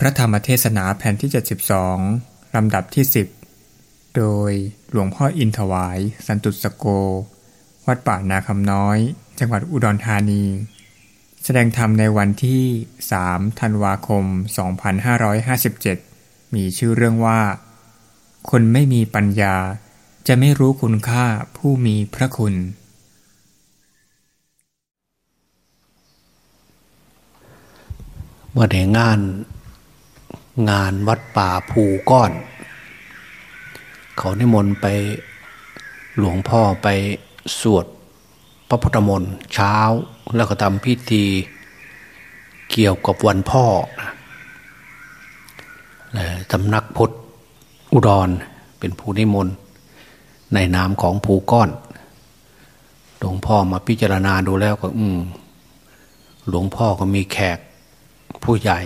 พระธรรมเทศนาแผ่นที่ 72 ลำดับที่ 10 โดยหลวงพ่ออินถวาย สันตุสโก วัดป่านาคำน้อย จังหวัดอุดรธานี แสดงธรรมในวันที่ 3 ธันวาคม 2557 มีชื่อเรื่องว่า คนไม่มีปัญญาจะไม่รู้คุณค่าผู้มีพระคุณ เมื่อในงาน งานวัดป่าภูก้อน เขานิมนต์ไปหลวงพ่อไปสวดพระพุทธมนต์เช้าแล้วก็ทำพิธีเกี่ยวกับวันพ่อสำนักพุทธอุดรเป็นผู้นิมนต์ในนามของภูก้อนหลวงพ่อมาพิจารณาดูแล้วก็ อืมหลวงพ่อก็มีแขกผู้ใหญ่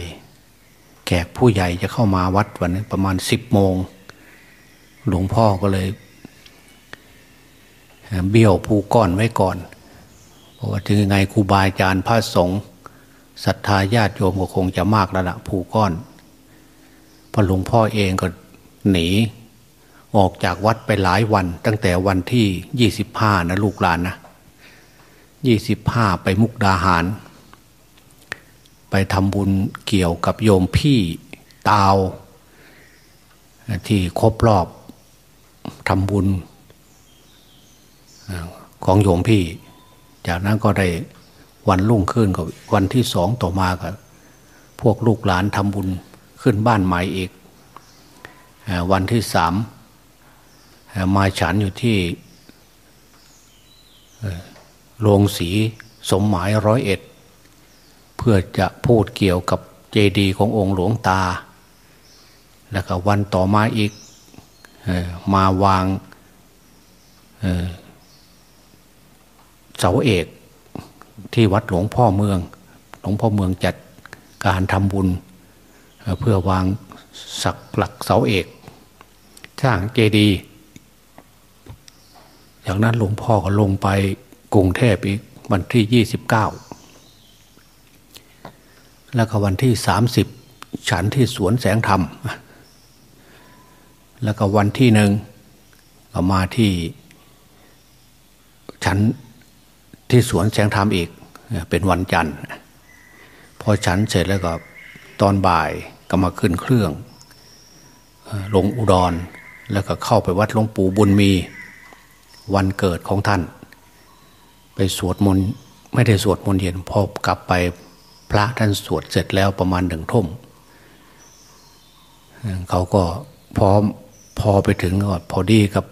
ขกผู้ใหญ่จะเข้ามาวัดวันนี้ประมาณสิบโมง หลวงพ่อก็เลย เบี้ยวภูก้อนไว้ก่อน เพราะว่าถึงยังไงครูบาอาจารย์พระสงฆ์ศรัทธาญาติโยมก็คงจะมากแล้วละภูก้อนพอหลวงพ่อเองก็หนี ออกจากวัดไปหลายวัน ตั้งแต่วันที่ยี่สิบห้านะลูกหลานนะยี่สิบห้าไปมุกดาหาร ไปทำบุญเกี่ยวกับโยมพี่ตาว ที่ครบรอบทำบุญของโยมพี่ จากนั้นก็ได้วันรุ่งขึ้นกับวันที่สองต่อมากับพวกลูกหลานทำบุญขึ้นบ้านใหม่อีก วันที่สามมาฉันอยู่ที่โรงสีสมหมายร้อยเอ็ด เพื่อจะพูดเกี่ยวกับเจดีย์ขององค์หลวงตา แล้วก็วันต่อมาอีกมาวางเสาเอกที่วัดหลวงพ่อเมือง หลวงพ่อเมืองจัดการทำบุญ เพื่อวางสักหลักเสาเอก สร้างเจดีย์จากนั้นหลวงพ่อก็ลงไปกรุงเทพอีกวันที่ยี่สิบเก้า แล้วก็วันที่สามสิบฉันที่สวนแสงธรรม แล้วก็วันที่หนึ่งก็มาที่ฉันที่สวนแสงธรรมอีกเป็นวันจันทร์พอฉันเสร็จแล้วก็ตอนบ่ายก็มาขึ้นเครื่อง ลงอุดรแล้วก็เข้าไปวัดหลวงปู่บุญมีวันเกิดของท่าน ไปสวดมนต์ไม่ได้สวดมนต์เย็นพอกลับไป พระท่านสวดเสร็จแล้วประมาณหนึ่งทุ่มเขาก็พร้อมพอไปถึงก็พอดีกับ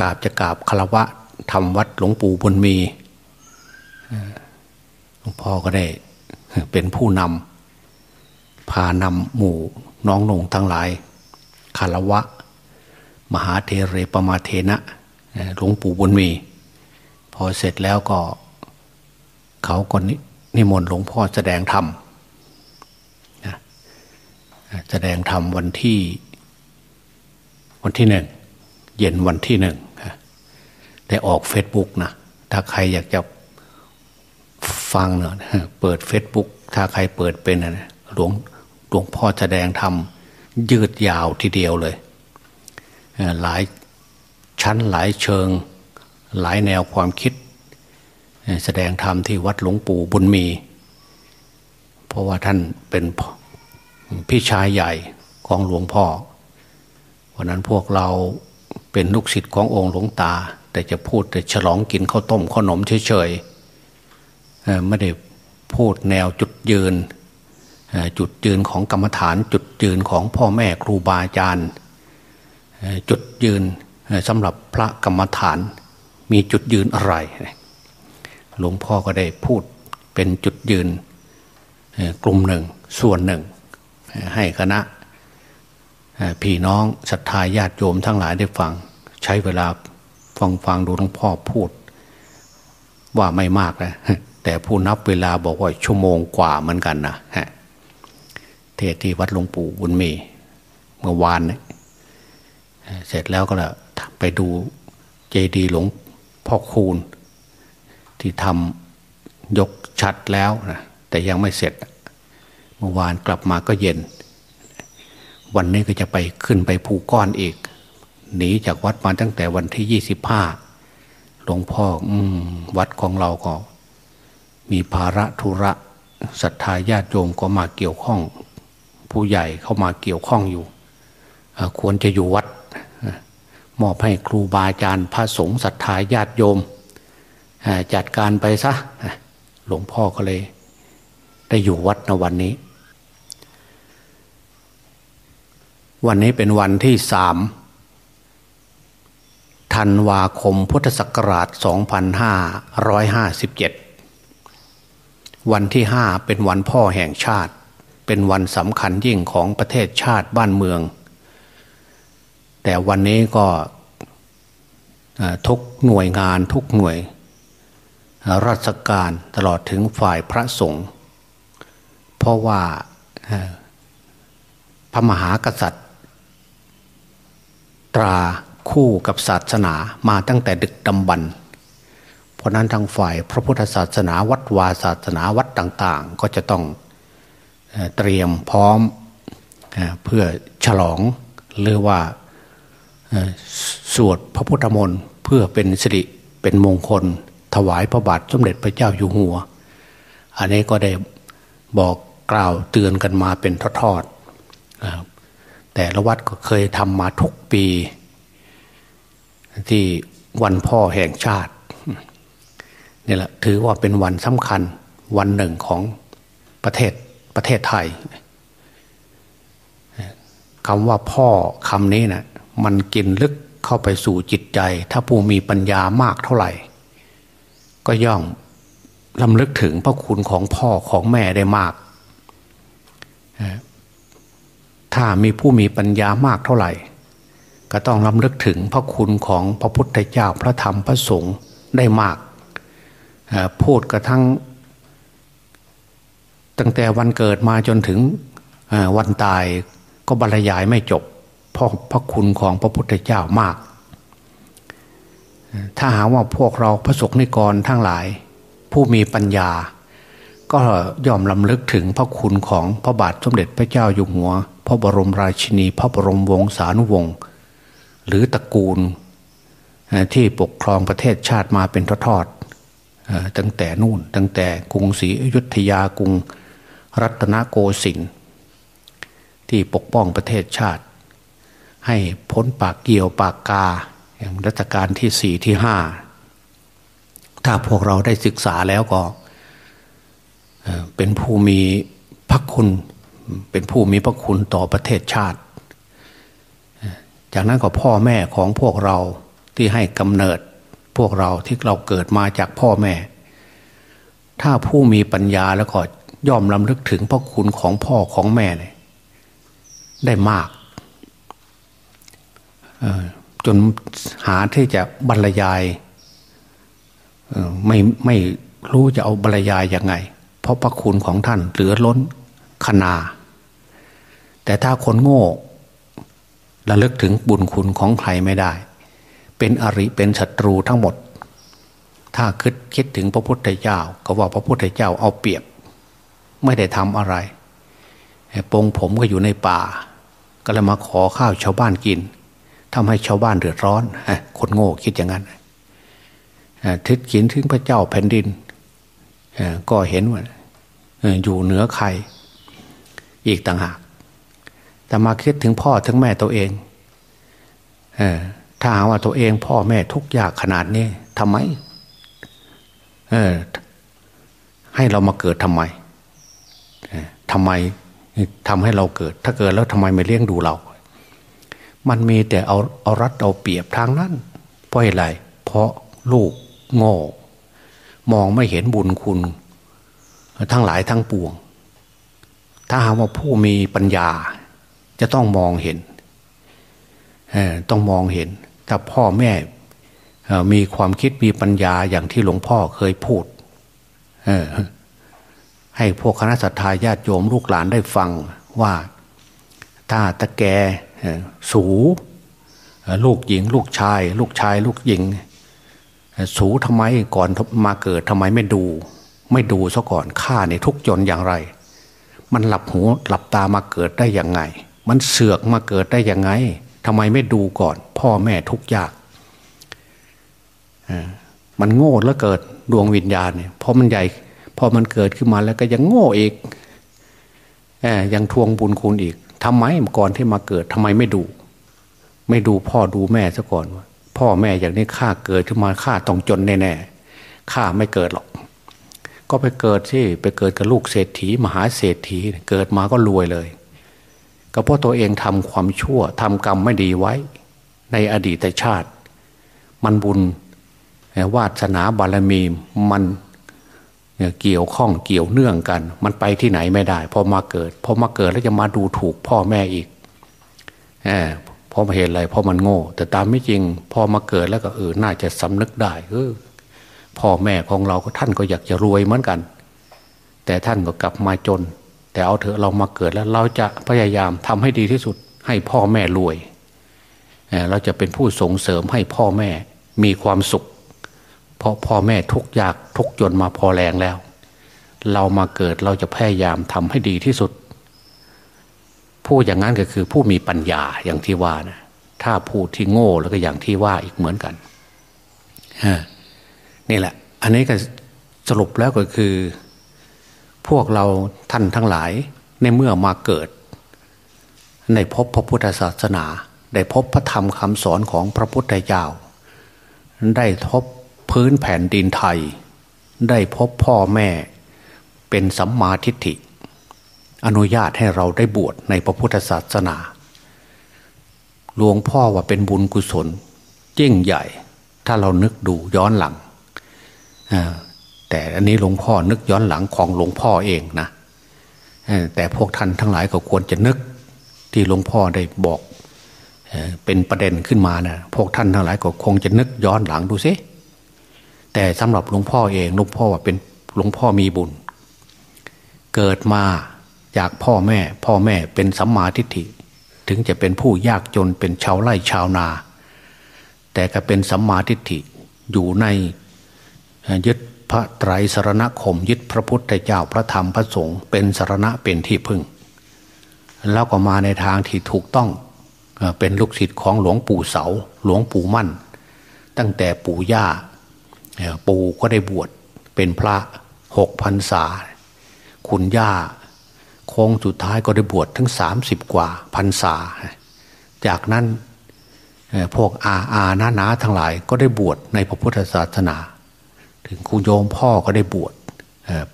กราบจะกราบคารวะทำวัดหลวงปู่บุญมีหลวงพ่อก็ได้เป็นผู้นำพานำหมู่น้องนงทั้งหลายคารวะ มหาเทเรปมาเทนะหลวงปู่บุญมี พอเสร็จแล้วก็ เขาก็นิ มนต์หลวงพ่อแสดงธรรมแสดงธรรมวันที่ วันที่หนึ่งเย็นวันที่หนึ่งได้ออกเฟซบุ๊กนะถ้าใครอยากจะฟังเนาะเปิดเฟซบุ๊กถ้าใครเปิดเป็นนะหลวงหลวงพ่อแสดงธรรมยืดยาวทีเดียวเลย หลายชั้นหลายเชิง หลายแนวความคิด แสดงธรรมที่วัดหลวงปู่บุญมี เพราะว่าท่านเป็นพี่ชายใหญ่ของหลวงพ่อวันนั้นพวกเราเป็นลูกศิษย์ขององค์หลวงตา แต่จะพูดแต่ฉลองกินข้าวต้มขนมเฉยๆไม่ได้พูดแนวจุดยืนจุดยืนของกรรมฐาน จุดยืนของพ่อแม่ครูบาอาจารย์จุดยืนสำหรับพระกรรมฐานมีจุดยืนอะไร หลวงพ่อก็ได้พูดเป็นจุดยืนกลุ่มหนึ่งส่วนหนึ่ง ให้คณะพี่น้องศรัทธาญาติโยมทั้งหลายได้ฟัง ใช้เวลาฟังฟังดูหลวงพ่อพูด ว่าไม่มากนะแต่ผู้นับเวลาบอกว่าชั่วโมงกว่าเหมือนกันนะเทศที่วัดหลวงปู่บุญมีเมื่อวานเเสร็จแล้วก็ล้วไปดูเจดีหลวงพ่อคูณ ที่ทำยกชัดแล้วนะแต่ยังไม่เสร็จ เมื่อวานกลับมาก็เย็น วันนี้ก็จะไปขึ้นไปภูก้อนอีก หนีจากวัดมาตั้งแต่วันที่ยี่สิบห้าหลวงพ่ออวัดของเราก็มีภาระธุระศรัทธาญาติโยมก็มาเกี่ยวข้อง ผู้ใหญ่เข้ามาเกี่ยวข้องอยู่ ควรจะอยู่วัด มอบให้ครูบาอาจารย์พระสงฆ์ศรัทธาญาติโยม จัดการไปซะหลวงพ่อก็เลย ได้อยู่วัดในวันนี้ วันนี้เป็นวันที่สามธันวาคมพุทธศักราช 2557 วันที่ห้าเป็นวันพ่อแห่งชาติ เป็นวันสำคัญยิ่งของประเทศชาติบ้านเมือง แต่วันนี้ก็ทุกหน่วยงานทุกหน่วย ราชการตลอดถึงฝ่ายพระสงฆ์เพราะว่าพระมหากษัตริย์ ตราคู่กับศาสนามาตั้งแต่ดึกดำบรรเพราะนั้นทางฝ่ายพระพุทธศาสนาวัดวาศาสนาวัดต่างๆ ก็จะต้องเตรียมพร้อมเพื่อฉลองหรือว่าสวดพระพุทธมนต์เพื่อเป็นสิริเป็นมงคล ถวายพระบาทสมเด็จพระเจ้าอยู่หัว อันนี้ก็ได้บอกกล่าวเตือนกันมาเป็นทอดๆแต่ละวัดก็เคยทำมาทุกปี ที่วันพ่อแห่งชาตินี่แหละถือว่าเป็นวันสำคัญวันหนึ่งของประเทศประเทศไทยคำว่าพ่อคำนี้นะมันกินลึกเข้าไปสู่จิตใจ ถ้าผู้มีปัญญามากเท่าไหร่ ก็ย่อมลำลึกถึงพระคุณของพ่อของแม่ได้มาก ถ้ามีผู้มีปัญญามากเท่าไหร่ ก็ต้องลำลึกถึงพระคุณของพระพุทธเจ้าพระธรรมพระสงฆ์ได้มาก พูดกระทั่งตั้งแต่วันเกิดมาจนถึงวันตายก็บรรยายไม่จบเพราะพระคุณของพระพุทธเจ้ามาก ถ้าหาว่าพวกเราพระสงฆ์นิกรทั้งหลาย ผู้มีปัญญา ก็ยอมลำลึกถึงพระคุณของพระบาทสมเด็จพระเจ้าอยู่หัว พระบรมราชินี พระบรมวงศานุวงศ์หรือตระกูลที่ปกครองประเทศชาติมาเป็นทอดๆตั้งแต่นู่น ตั้งแต่กรุงศรีอยุธยากรุงรัตนโกสินทร์ที่ปกป้องประเทศชาติ ให้พ้นปากเกี่ยวปากกา รัชกาลที่สี่ที่ห้าถ้าพวกเราได้ศึกษาแล้วก็เป็นผู้มีพระคุณ เป็นผู้มีพระคุณต่อประเทศชาติ จากนั้นก็พ่อแม่ของพวกเราที่ให้กำเนิดพวกเราที่เราเกิดมาจากพ่อแม่ ถ้าผู้มีปัญญาแล้วก็ย่อมลำลึกถึงพระคุณของพ่อของแม่เลยได้มาก จนหาที่จะบรรยายไม่ไม่รู้จะเอาบรรยายยังไง เพราะพระคุณของท่านเหลือล้นขนา แต่ถ้าคนโง่ระลึกถึงบุญคุณของใครไม่ได้ เป็นอริเป็นศัตรูทั้งหมด ถ้าคิดคิดถึงพระพุทธเจ้า ก็ว่าพระพุทธเจ้าเอาเปรียบ ไม่ได้ทำอะไรปงผมก็อยู่ในป่า ก็เลยมาขอข้าวชาวบ้านกิน ทำให้ชาวบ้านเดือดร้อนคนโง่คิดอย่างนั้นทิศขินถึงพระเจ้าแผ่นดินก็เห็นว่าอยู่เหนือใครอีกต่างหาก แต่มาคิดถึงพ่อถึงแม่ตัวเองถ้าหาว่าตัวเองพ่อแม่ทุกยากขนาดนี้ทำไมให้เรามาเกิดทำไมทำไมทำให้เราเกิด ถ้าเกิดแล้วทำไมไม่เลี้ยงดูเรา มันมีแต่เอาเอารัดเอาเปรียบทางนั้นเพราะอะไร เพราะลูกโง่ มองไม่เห็นบุญคุณ ทั้งหลายทั้งปวง ถ้าหากว่าผู้มีปัญญา จะต้องมองเห็นต้องมองเห็น ถ้าพ่อแม่มีความคิดมีปัญญาอย่างที่หลวงพ่อเคยพูดให้พวกคณะสัตยาญาติโยมลูกหลานได้ฟังว่า ถ้าตะแก สูลูกหญิง ลูกชาย ลูกชาย ลูกหญิง สูทำไมก่อนมาเกิดทำไมไม่ดู ไม่ดูซะก่อนฆ่าในทุกจนอย่างไร มันหลับหูหลับตามาเกิดได้ยังไง มันเสือกมาเกิดได้ยังไงทำไมไม่ดูก่อน พ่อแม่ทุกยากมันโง่แล้วเกิดดวงวิญญาณเนี่ยพอมันใหญ่พอมันเกิดขึ้นมาแล้วก็ยังโง่อีกยังทวงบุญคุณอีก ทำไมก่อนที่มาเกิดทำไมไม่ดู ไม่ดูพ่อดูแม่ซะก่อนว่าพ่อแม่อย่างนี้ข้าเกิดขึ้นมาข้าต้องจนแน่ๆข้าไม่เกิดหรอก ก็ไปเกิดที่ไปเกิดกับลูกเศรษฐี มหาเศรษฐีเกิดมาก็รวยเลย ก็เพราะตัวเองทำความชั่วทำกรรมไม่ดีไว้ ในอดีตชาติ มันบุญวาสนาบารมีมัน เกี่ยวข้องเกี่ยวเนื่องกัน มันไปที่ไหนไม่ได้พอมาเกิดพอมาเกิดแล้วจะมาดูถูกพ่อแม่อีกอพอมาเห็นอะไรเพราะมันโง่ แต่ตามไม่จริง พอมาเกิดแล้วก็เออน่าจะสำนึกได้เออพ่อแม่ของเราก็ท่านก็อยากจะรวยเหมือนกัน แต่ท่านก็กลับมาจน แต่เอาเถอะเรามาเกิดแล้วเราจะพยายามทำให้ดีที่สุด ให้พ่อแม่รวยเราจะเป็นผู้ส่งเสริมให้พ่อแม่มีความสุข เพราะพ่อแม่ทุกยากทุกจนมาพอแรงแล้ว เรามาเกิดเราจะพยายามทำให้ดีที่สุด ผู้อย่างนั้นก็คือผู้มีปัญญาอย่างที่ว่านะถ้าผู้ที่โง่แล้วก็อย่างที่ว่าอีกเหมือนกันนี่แหละ อันนี้ก็สรุปแล้วก็คือ พวกเราท่านทั้งหลายในเมื่อมาเกิด ในพบพระพุทธศาสนา ได้พบพระธรรมคำสอนของพระพุทธเจ้าได้ทบ พื้นแผ่นดินไทย ได้พบพ่อแม่เป็นสัมมาทิฏฐิ อนุญาตให้เราได้บวชในพระพุทธศาสนา หลวงพ่อว่าเป็นบุญกุศลยิ่งใหญ่ ถ้าเรานึกดูย้อนหลัง แต่อันนี้หลวงพ่อนึกย้อนหลังของหลวงพ่อเองนะแต่พวกท่านทั้งหลายก็ควรจะนึกที่หลวงพ่อได้บอกเป็นประเด็นขึ้นมานะพวกท่านทั้งหลายก็คงจะนึกย้อนหลังดูซิ แต่สำหรับหลวงพ่อเองหลวงพ่อว่าเป็นหลวงพ่อมีบุญ เกิดมาจากพ่อแม่ พ่อแม่เป็นสัมมาทิฏฐิ ถึงจะเป็นผู้ยากจนเป็นชาวไร่ชาวนา แต่ก็เป็นสัมมาทิฏฐิอยู่ในยึดพระไตรสรณคมยึดพระพุทธเจ้าพระธรรมพระสงฆ์เป็นสรณะเป็นที่พึ่ง แล้วก็มาในทางที่ถูกต้องเป็นลูกศิษย์ของหลวงปู่เสา หลวงปู่มั่น ตั้งแต่ปู่ย่า ปู่ก็ได้บวชเป็นพระหกพันษา คุณย่าโค้งสุดท้ายก็ได้บวชถึงสามสิบกว่าพันษา จากนั้นพวกอาอาณานาทั้งหลายก็ได้บวชในพระพุทธศาสนา ถึงคุณโยมพ่อก็ได้บวช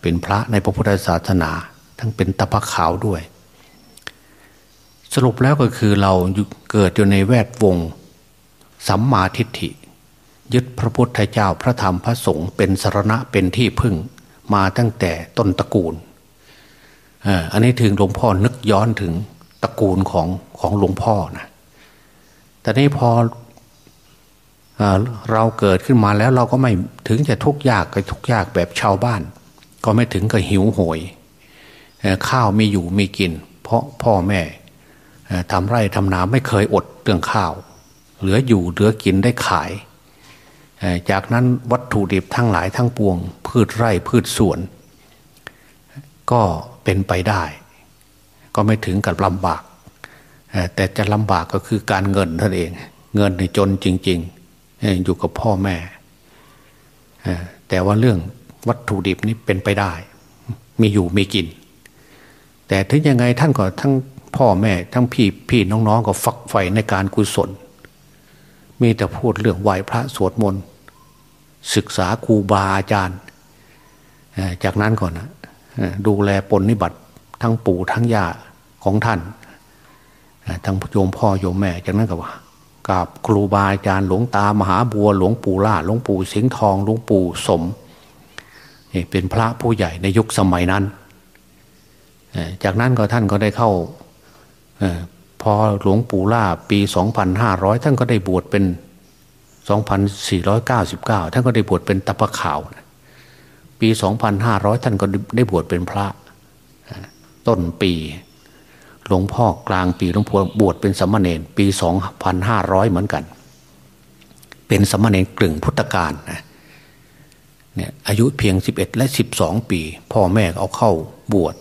เป็นพระในพระพุทธศาสนา ทั้งเป็นตะพะขาวด้วย สรุปแล้วก็คือเราเกิดอยู่ในแวดวงสัมมาทิฏฐิ ยึดพระพุทธเจ้าพระธรรมพระสงฆ์เป็นสารณะเป็นที่พึ่งมาตั้งแต่ต้นตระกูลอันนี้ถึงหลวงพ่อนึกย้อนถึงตระกูลของของหลวงพ่อนะแต่นี้พอเราเกิดขึ้นมาแล้วเราก็ไม่ถึงจะทุกข์ยากก็ทุกข์ยากแบบชาวบ้าน ก็ไม่ถึงกับหิวโหยข้าวมีอยู่มีกิน เพราะพ่อแม่ทำไร่ทำนาไม่เคยอดเรื่องข้าว เหลืออยู่เหลือกินได้ขาย จากนั้นวัตถุดิบทั้งหลายทั้งปวง พืชไร่พืชสวน ก็เป็นไปได้ ก็ไม่ถึงกับลำบาก แต่จะลำบากก็คือการเงินท่านเอง เงินในจนจริง ๆ อยู่กับพ่อแม่ แต่ว่าเรื่องวัตถุดิบนี้เป็นไปได้ มีอยู่มีกิน แต่ถึงยังไงท่านก็ทั้งพ่อแม่ทั้งพี่พี่น้องๆก็ฝักใฝ่ในการกุศล มีแต่พูดเรื่องไหวพระสวดมนต์ ศึกษาครูบาอาจารย์ จากนั้นก่อนนะดูแลปนนิบัติทั้งปู่ทั้งย่าของท่านทั้งโยมพ่อโยมแม่จากนั้นก็ว่ากับครูบาอาจารย์หลวงตามหาบัวหลวงปู่ล่าหลวงปู่สิงห์ทองหลวงปู่สมเป็นพระผู้ใหญ่ในยุคสมัยนั้น จากนั้นก็ท่านก็ได้เข้าพอหลวงปู่ล่าปี 2500 ท่านก็ได้บวชเป็น 2499 ท่านก็ได้บวชเป็นตะปะขาว ปี 2500 ท่านก็ได้บวชเป็นพระ ต้นปี หลวงพ่อกลางปีหลวงพ่อบวชเป็นสมณเณรปี 2500 เหมือนกัน เป็นสมณเณรกลึงพุทธกาลนะเนี่ยอายุเพียง 11 และ 12 ปี พ่อแม่เอาเข้าบวช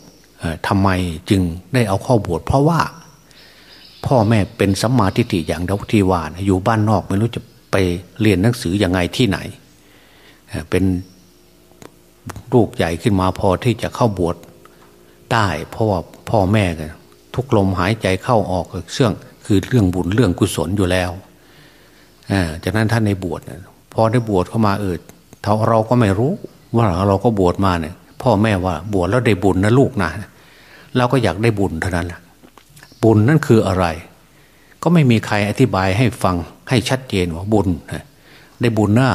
ทำไมจึงได้เอาเข้าบวชเพราะว่า พ่อแม่เป็นสัมมาทิฏฐิอย่างเราทีวานอยู่บ้านนอกไม่รู้จะ ไปเรียนหนังสืออยังไงที่ไหน เป็นลูกใหญ่ขึ้นมาพอที่จะเข้าบวชได้เพราะว่าพ่อแม่กันทุกลมหายใจเข้าออกเสื่องคือเรื่องบุญเรื่องกุศลอยู่แล้วจากนั้นท่านในบวชพอได้บวชเข้ามาเออเราก็ไม่รู้ว่าเราก็บวชมาเนี่ยพ่อแม่ว่าบวชแล้วได้บุญนะลูกนะเราก็อยากได้บุญเท่านั้นแหละบุญนั่นคืออะไร ก็ไม่มีใครอธิบายให้ฟัง ให้ชัดเจนว่าบุญได้บุญหน้า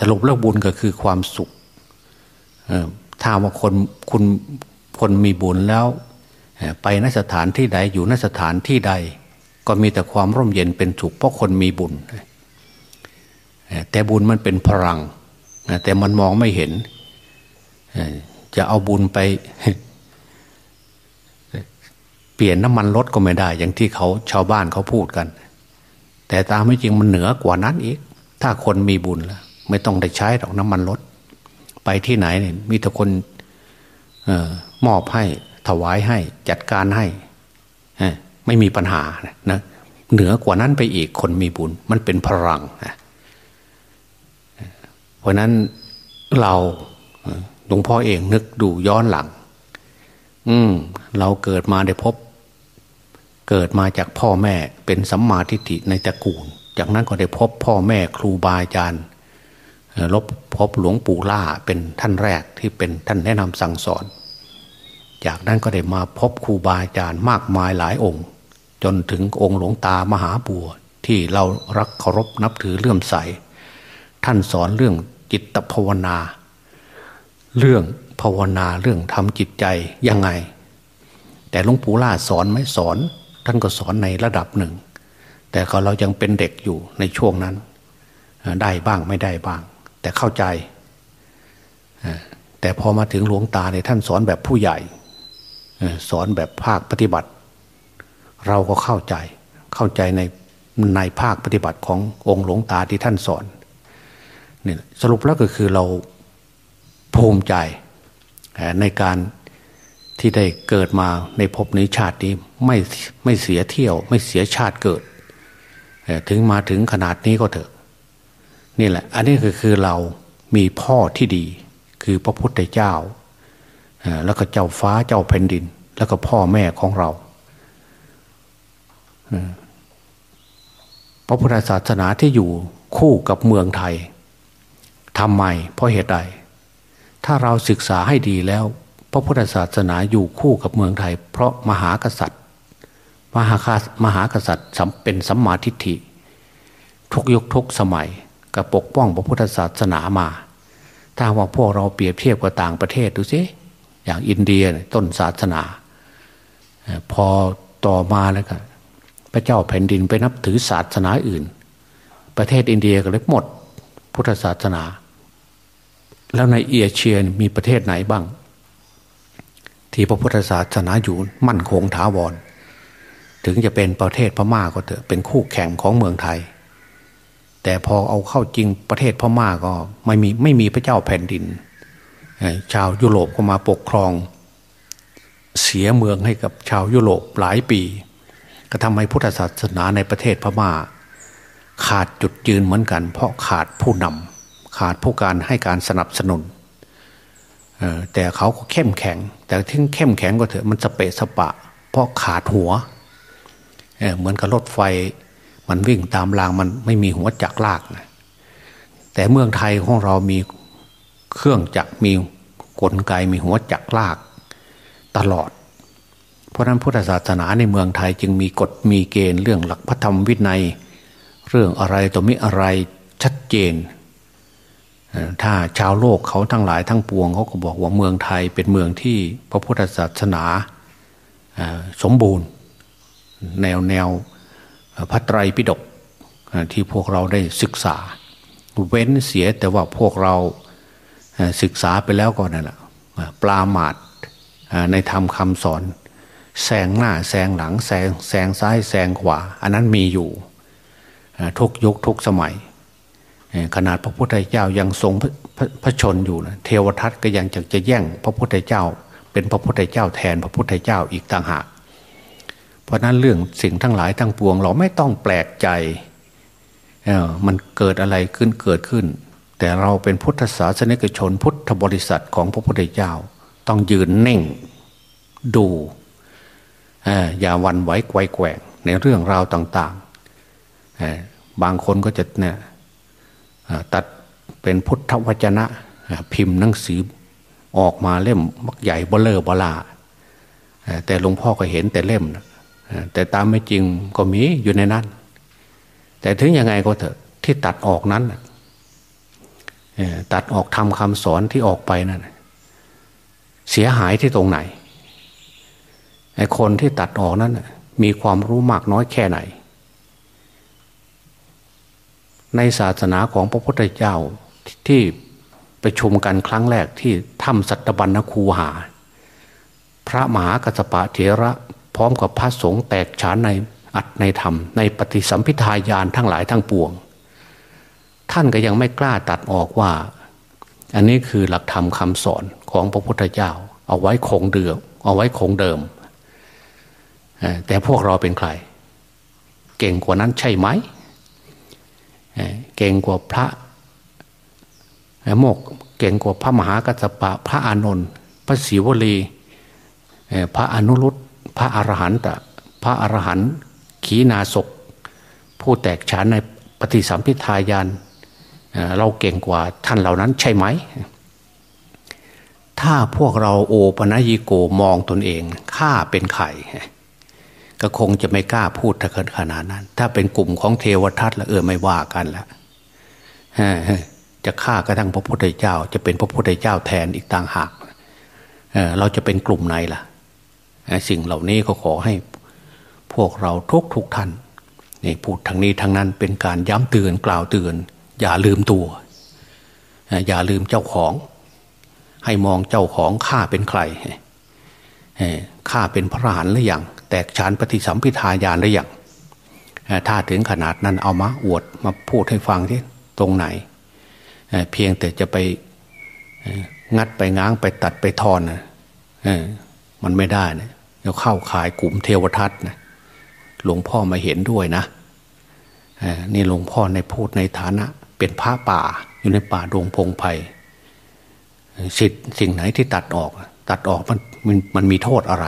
สรุปแล้วบุญก็คือความสุขถ้าว่าคนคุณคนมีบุญแล้ว ไปนสถานที่ใดอยู่นสถานที่ใด ก็มีแต่ความร่มเย็นเป็นสุขเพราะคนมีบุญ แต่บุญมันเป็นพลัง แต่มันมองไม่เห็น จะเอาบุญไป เปลี่ยนน้ำมันรถก็ไม่ได้ อย่างที่เขาชาวบ้านเขาพูดกัน แต่ตามไม่จริงมันเหนือกว่านั้นอีก ถ้าคนมีบุญแล้วไม่ต้องได้ใช้หรอกน้ำมันรถไปที่ไหนเนี่ยมีแต่คนออมอบให้ถวายให้จัดการให้ไม่มีปัญหานะเหนือกว่านั้นไปอีกคนมีบุญ มันเป็นพลังนะเพราะนั้นเราหลวงพ่อเองนึกดูย้อนหลัง อืมเราเกิดมาได้พบ เกิดมาจากพ่อแม่เป็นสัมมาทิฏฐิในตระกูล จากนั้นก็ได้พบพ่อแม่ครูบาอาจารย์ลบพบหลวงปู่ล่าเป็นท่านแรกที่เป็นท่านแนะนำสั่งสอน จากนั้นก็ได้มาพบครูบาอาจารย์มากมายหลายองค์ จนถึงองค์หลวงตามหาบัวที่เรารักเคารพนับถือเลื่อมใส ท่านสอนเรื่องจิตภาวนา เรื่องภาวนาเรื่องทำจิตใจยังไง แต่หลวงปู่ล่าสอนไม่สอน ท่านก็สอนในระดับหนึ่ง แต่ก็เรายังเป็นเด็กอยู่ในช่วงนั้น ได้บ้างไม่ได้บ้าง แต่เข้าใจ แต่พอมาถึงหลวงตาเนี่ยท่านสอนแบบผู้ใหญ่สอนแบบภาคปฏิบัติ เราก็เข้าใจเข้าใจในในภาคปฏิบัติขององค์หลวงตาที่ท่านสอนนี่สรุปแล้วก็คือเราภูมิใจในการ ที่ได้เกิดมาในภพนี้ชาตินี้ไม่ไม่เสียเที่ยว ไม่เสียชาติเกิด ถึงมาถึงขนาดนี้ก็เถอะ นี่แหละ อันนี้คือคือเรามีพ่อที่ดี คือพระพุทธเจ้า แล้วก็เจ้าฟ้าเจ้าแผ่นดิน แล้วก็พ่อแม่ของเราพระพุทธศาสนาที่อยู่คู่กับเมืองไทยทำไมเพราะเหตุใด ถ้าเราศึกษาให้ดีแล้ว พระพุทธศาสนาอยู่คู่กับเมืองไทย เพราะมหากษัตริย์ มหามหากษัตริย์เป็นสัมมาทิฏฐิ ทุกยุคทุกสมัยกับปกป้องพระพุทธศาสนามา ถ้าว่าพวกเราเปรียบเทียบกับต่างประเทศดูสิอย่างอินเดียต้นศาสนา พอต่อมาแล้วก็พระเจ้าแผ่นดินไปนับถือศาสนาอื่น ประเทศอินเดียก็เลยหมด พุทธศาสนา แล้วในเอเชียมีประเทศไหนบ้าง ที่พระพุทธศาสนาอยู่มั่นคงถาวร ถึงจะเป็นประเทศพม่าก็เถอะเป็นคู่แข่งของเมืองไทย แต่พอเอาเข้าจริงประเทศพม่าก็ไม่มีไม่มีพระเจ้าแผ่นดิน ชาวยุโรปก็มาปกครอง เสียเมืองให้กับชาวยุโรปหลายปี ก็ทำให้พุทธศาสนาในประเทศพม่า ขาดจุดยืนเหมือนกัน เพราะขาดผู้นำขาดผู้การให้การสนับสนุน แต่เขาก็เข้มแข็ง แต่ถึงเข้มแข็งก็เถอะมันสเปะสปะ เพราะขาดหัวเหมือนกับรถไฟ มันวิ่งตามรางมันไม่มีหัวจักรลากนะแต่เมืองไทยของเรามีเครื่องจักรมีกลไกมีหัวจักรลากตลอด เพราะนั้นพุทธศาสนาในเมืองไทยจึงมีกฎมีเกณฑ์เรื่องหลักพระธรรมวินัย เรื่องอะไรตัวมิอะไรชัดเจน ถ้าชาวโลกเขาทั้งหลายทั้งปวงเขาก็บอกว่าเมืองไทยเป็นเมืองที่พระพุทธศาสนาสมบูรณ์ แนวแนวพระไตรปิฎกที่พวกเราได้ศึกษา เว้นเสียแต่ว่าพวกเราศึกษาไปแล้วก็นั่นแหละปลาหมาดในธรรมคำสอนแซงหน้าแซงหลังแซงแซงซ้ายแซงขวา อันนั้นมีอยู่ทุกยุคทุกสมัย ขนาดพระพุทธเจ้ายังทรงพระชนอยู่นะเทวทัตก็ยังจะจะแย่งพระพุทธเจ้า เป็นพระพุทธเจ้าแทนพระพุทธเจ้าอีกต่างหาก เพราะนั้นเรื่องสิ่งทั้งหลายทั้งปวง เราไม่ต้องแปลกใจมันเกิดอะไรขึ้นเกิดขึ้น แต่เราเป็นพุทธศาสนิกชนพุทธบริษัทของพระพุทธเจ้า ต้องยืนเน่งดูอย่าวันไหวไกวแกว่งในเรื่องราวต่าง ๆ บางคนก็จะเนี่ย ตัดเป็นพุทธวจนะพิมพ์หนังสือออกมาเล่มมักใหญ่เบลเลอร์บลาแต่หลวงพ่อก็เห็นแต่เล่มแต่ตามไม่จริงก็มีอยู่ในนั้น แต่ถึงยังไงก็เถอะที่ตัดออกนั้นตัดออกทำคำสอนที่ออกไปนั่นเสียหายที่ตรงไหนไอ้คนที่ตัดออกนั้นมีความรู้มากน้อยแค่ไหน ในศาสนาของพระพุทธเจ้าที่ไปชมกันครั้งแรกที่ถ้ำสัตบัญญคูหา พระมหากัสปะเถระพร้อมกับพระสงฆ์แตกฉานในอัดในธรรม ในปฏิสัมพิทายานทั้งหลายทั้งปวง ท่านก็ยังไม่กล้าตัดออกว่า อันนี้คือหลักธรรมคำสอนของพระพุทธเจ้า เอาไว้คงเดิม เอาไว้คงเดิม แต่พวกเราเป็นใคร เก่งกว่านั้นใช่ไหม เก่งกว่าพระโมกเก่งกว่าพระมหากัสปะ พระอานนท์พระศิวลีพระอนุรุตพระอรหันต์พระอรหันต์ขีนาศก ผู้แตกฉานในปฏิสัมพิทายานเราเก่งกว่าท่านเหล่านั้นใช่ไหม ถ้าพวกเราโอปนัญิโกมองตนเองข้าเป็นไข่ ก็คงจะไม่กล้าพูดถ้าเกินขนาดนั้น ถ้าเป็นกลุ่มของเทวทัตล้วเออไม่ว่ากันละจะฆ่ากระทั่งพระพุทธเจ้า จะเป็นพระพุทธเจ้าแทนอีกต่างหากเราจะเป็นกลุ่มไหนล่ะสิ่งเหล่านี้ก็ขอให้พวกเราทุกทุกท่านนี่พูดทางนี้ทางนั้นเป็นการย้ำเตือนกล่าวเตือน อย่าลืมตัว อย่าลืมเจ้าของ ให้มองเจ้าของข้าเป็นใครข้าเป็นพระหันหรือยัง แตกฉานปฏิสัมพิทายานหรือยังถ้าถึงขนาดนั้นเอามาอวดมาพูดให้ฟังที่ตรงไหน เพียงแต่จะไปงัดไปง้างไปตัดไปทอนมันไม่ได้นะเราเข้าขายกลุ่มเทวทัตนะหลวงพ่อมาเห็นด้วยนะนี่หลวงพ่อในพูดในฐานะ เป็นพระป่าอยู่ในป่าดงพงไพ่สิทธิ์สิ่งไหนที่ตัดออก ตัดออกมันมันมันมีโทษอะไร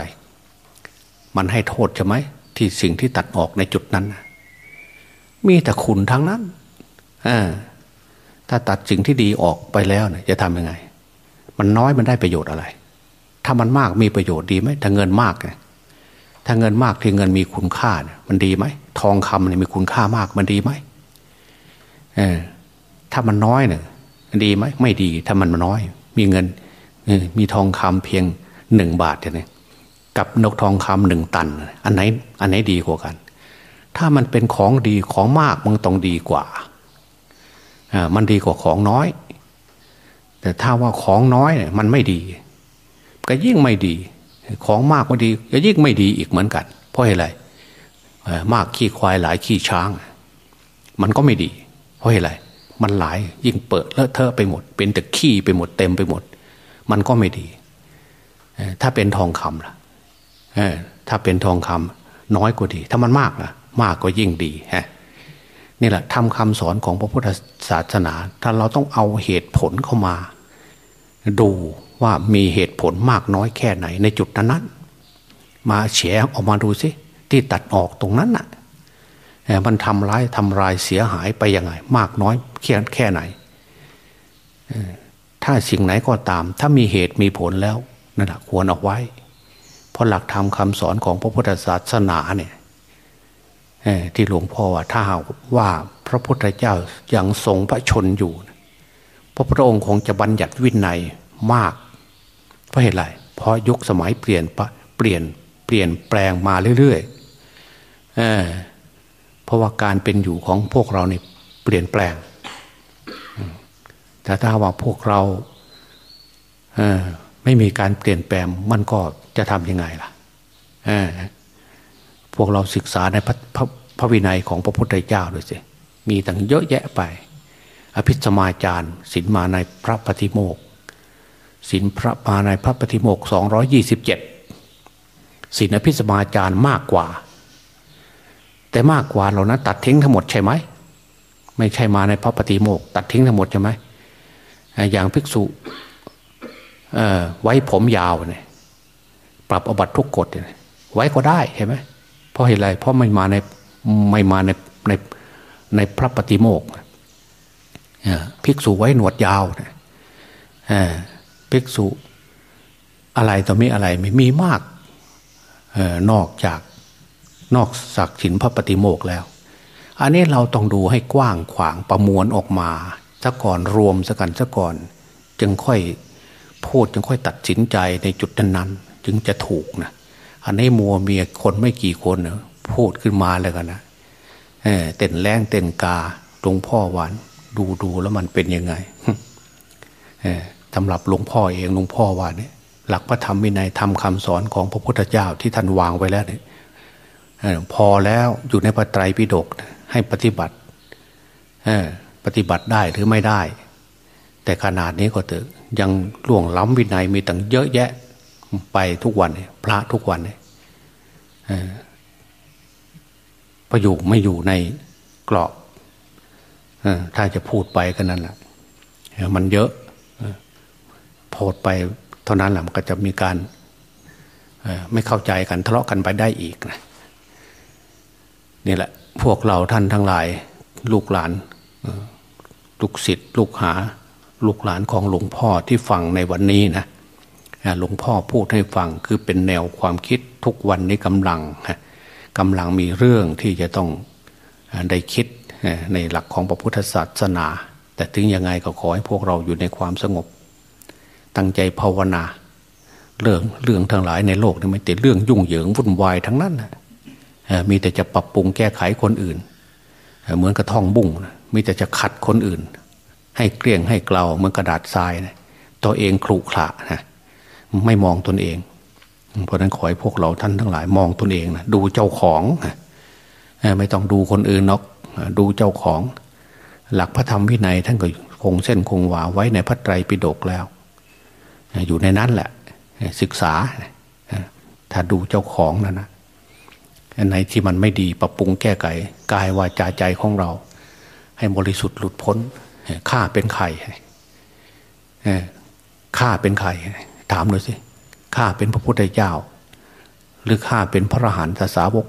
มันให้โทษใช่ไหมที่สิ่งที่ตัดออกในจุดนั้น มีแต่คุณทั้งนั้นถ้าตัดสิ่งที่ดีออกไปแล้วเนี่ยจะทำยังไง มันน้อยมันได้ประโยชน์อะไร ถ้ามันมากมีประโยชน์ดีไหมถ้าเงินมากเนี่ยถ้าเงินมากที่เงินมีคุณค่าเนี่ยมันดีไหมทองคำเนี่ยมีคุณค่ามากมันดีไหมเออถ้ามันน้อยเนี่ยดีไหมไม่ดีถ้ามันน้อย มีเงินมีทองคำเพียงหนึ่งบาทเนี่ย กับนกทองคำหนึ่งตัน อันไหนอันไหนดีกว่ากัน ถ้ามันเป็นของดีของมากมันต้องดีกว่าอ่ามันดีกว่าของน้อย แต่ถ้าว่าของน้อยเนี่ยมันไม่ดี ก็ยิ่งไม่ดี ของมากก็ดีก็ยิ่งไม่ดีอีกเหมือนกัน เพราะอะไรมากขี้ควายหลายขี้ช้าง มันก็ไม่ดี เพราะอะไรมันหลายยิ่งเปิดเลอะเทอะไปหมด เป็นแต่ขี้ไปหมดเต็มไปหมด มันก็ไม่ดี ถ้าเป็นทองคำล่ะ ถ้าเป็นทองคำน้อยกว่าดี ถ้ามันมากนะมากก็ยิ่งดีฮะนี่แหละทำคำสอนของพระพุทธศาสนา ถ้าเราต้องเอาเหตุผลเข้ามา ดูว่ามีเหตุผลมากน้อยแค่ไหน ในจุดนั้น มาเฉออกมาดูสิที่ตัดออกตรงนั้นน่ะมันทำร้ายทำลายเสียหายไปยังไง มากน้อยแค่แค่ไหน ถ้าสิ่งไหนก็ตาม ถ้ามีเหตุมีผลแล้วนั่นแหะควรเอาไว้ เพราะหลักธรรมคาสอนของพระพุทธศาสนาเนี่ยที่หลวงพ่อว่าถ้าว่าพระพุทธเจ้ายังทรงพระชนอยู่ พระพุทธองค์คงจะบัญญัติวินัยมาก เพราะเหตุไรเพราะยุคสมัยเปลี่ยนเปลี่ยนเปลี่ยนแปลงมาเรื่อยๆเเพราะว่าการเป็นอยู่ของพวกเราเนี่ยเปลี่ยนแปลง แต่ถ้าว่าพวกเราไม่มีการเปลี่ยนแปลงมันก็ จะทำยังไงล่ะพวกเราศึกษาในพระพระพระวินัยของพระพุทธเจ้าด้วยสิมีตั้งเยอะแยะไป อภิสมาจารย์สินมาในพระปฏิโมกสินพระมาในพระปฏิโมกสองร้อยี่สิบเจ็ดสินอภิสมาจารย์มากกว่า แต่มากกว่าเรานะตัดทิ้งทั้งหมดใช่ไหมไม่ใช่มาในพระปฏิโมกตัดทิ้งทั้งหมดใช่ไหมอย่างภิกษุไว้ผมยาวเนี่ย รับอบัตทุกกฎไว้ก็ได้เห็นไหมเพราะเหตุไรเพราะไม่มาในไม่มาในในในพระปฏิโมกภิกษุไว้หนวดยาวภิกษุอะไรต่อมีอะไรไม่มีมากนอกจากนอกศักดิ์สินพระปฏิโมกแล้ว อันนี้เราต้องดูให้กว้างขวางประมวลออกมาซะก่อนรวมซะกันซะก่อน จึงค่อยพูดจึงค่อยตัดสินใจในจุดนั้นๆ จึงจะถูกนะอันนี้มัวเมียคนไม่กี่คนนะพูดขึ้นมาเลยกันนะเออเต้นแรงเต้นกาหลวงพ่อหวาน ดูดูแล้วมันเป็นยังไงเออสำหรับหลวงพ่อเองหลวงพ่อว่าเนี่ยหลักพระธรรมวินัยธรรมคาสอนของพระพุทธเจ้าที่ท่านวางไว้แล้วเนี่ยพอแล้วอยู่ในพระไตรปิฎกให้ปฏิบัติปฏิบัติได้หรือไม่ได้ แต่ขนาดนี้ก็เถอะยังล่วงล้ำวินัยมีตั้งเยอะแยะ ไปทุกวันพระทุกวันเนี่ยประโยคไม่อยู่ในกรอบถ้าจะพูดไปก็นั่นแหละมันเยอะโพดไปเท่านั้นแหละมันก็จะมีการไม่เข้าใจกันทะเลาะกันไปได้อีกนะนี่แหละ พวกเราท่านทั้งหลาย ลูกหลานลูกศิษย์ลูกหา ลูกหลานของหลวงพ่อที่ฟังในวันนี้นะ หลวงพ่อพูดให้ฟังคือเป็นแนวความคิดทุกวันนี้กำลังกำลังมีเรื่องที่จะต้องได้คิดในหลักของพระพุทธศาสนา แต่ถึงยังไงก็ขอให้พวกเราอยู่ในความสงบ ตั้งใจภาวนา เรื่องเรื่องทั้งหลายในโลกนี่ไม่แต่เรื่องยุ่งเหยิงวุ่นวายทั้งนั้นมีแต่จะปรับปรุงแก้ไขคนอื่น เหมือนกระท่องบุ้งมีแต่จะขัดคนอื่น ให้เกลี้ยงให้เกลาเหมือนกระดาษทรายนะตัวเองครุขระนะ ไม่มองตนเอง เพราะนั้นขอให้พวกเราท่านทั้งหลายมองตนเองนะดูเจ้าของไม่ต้องดูคนอื่นนอกดูเจ้าของ หลักพระธรรมวินัยท่านก็คงเส้นคงวาไว้ในพระไตรปิฎกแล้ว อยู่ในนั้นแหละศึกษา ถ้าดูเจ้าของนั่นนะในที่มันไม่ดีปรับปรุงแก้ไขกายวาจาใจของเรา ให้บริสุทธิ์หลุดพ้นข้าเป็นใครข้าเป็นใคร ถามหน่อยสิข้าเป็นพระพุทธเจ้า หรือข้าเป็นพระอรหันตสาวก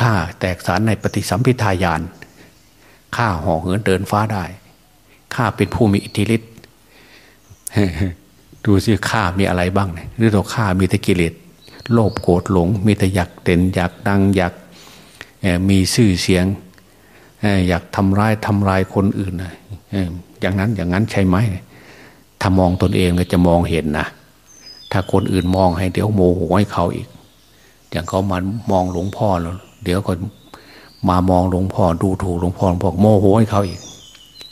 ข้าแตกสารในปฏิสัมพิทายานข้าห่อเหินเดินฟ้าได้ข้าเป็นผู้มีอิทธิฤทธิ์ดูสิข้ามีอะไรบ้างเนี่ยหรือตัวข้ามีแต่กิเลสโลภโกรธหลง มีแต่อยากเด่นอยากดังอยากมีชื่อเสียงอยากทำร้ายทำลายคนอื่นอย่างนั้นอย่างนั้นใช่ไหม ถ้ามองตนเองก็จะมองเห็นนะถ้าคนอื่นมองให้เดี๋ยวโมโหให้เขาอีก อย่างเขามามองหลวงพ่อแล้วเดี๋ยวก็มามองหลวงพ่อดูถูกหลวงพ่อหลวงพ่อโมโหให้เขาอีก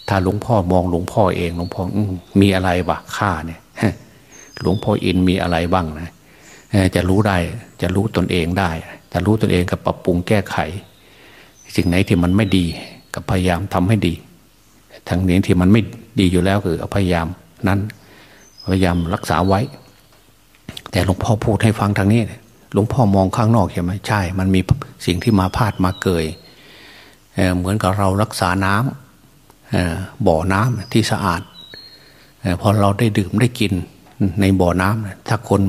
ถ้าหลวงพ่อมองหลวงพ่อเองหลวงพ่อมีอะไรบะข้าเนี่ยหลวงพ่ออินมีอะไรบ้างนะจะรู้ได้จะรู้ตนเองได้จะรู้ตนเองกับปรับปรุงแก้ไข สิ่งไหนที่มันไม่ดีก็พยายามทำให้ดีทั้งนี้ที่มันไม่ดีอยู่แล้วคือพยายาม นั้น พยายามรักษาไว้ แต่หลวงพ่อพูดให้ฟังทางนี้หลวงพ่อมองข้างนอกเห็นไหมใช่ มันมีสิ่งที่มาพาดมาเกยเเหมือนกับเรารักษาน้ำบ่อน้ำที่สะอาดพอเราได้ดื่มได้กินในบ่อน้ำถ้าคน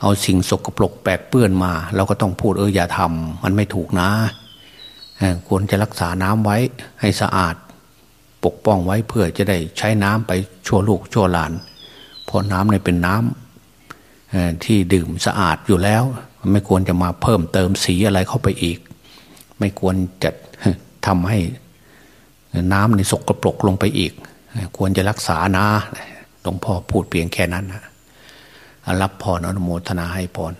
เอาสิ่งสกปรกแปกเปื้อนมา เราก็ต้องพูดเอออย่าทำมันไม่ถูกนะควรจะรักษาน้ำไว้ให้สะอาด ปกป้องไว้เพื่อจะได้ใช้น้ำไปชั่วลูกชั่วหลาน เพราะน้ำในเป็นน้ำที่ดื่มสะอาดอยู่แล้ว ไม่ควรจะมาเพิ่มเติมสีอะไรเข้าไปอีก ไม่ควรจะทำให้น้ำในสกรปรกลงไปอีก ควรจะรักษานะหลวงพ่อพูดเพียงแค่นั้นนะรับพรอนุโมทนาให้พร